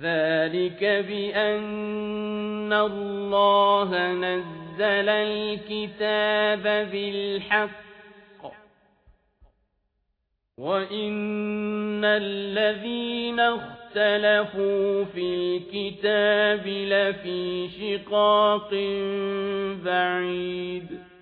ذَلِكَ بِأَنَّ اللَّهَ نَزَّلَ الْكِتَابَ بِالْحَقِّ وَإِنَّ الَّذِينَ اخْتَلَفُوا فِي الْكِتَابِ لَفِي شِقَاقٍ بَعِيدٍ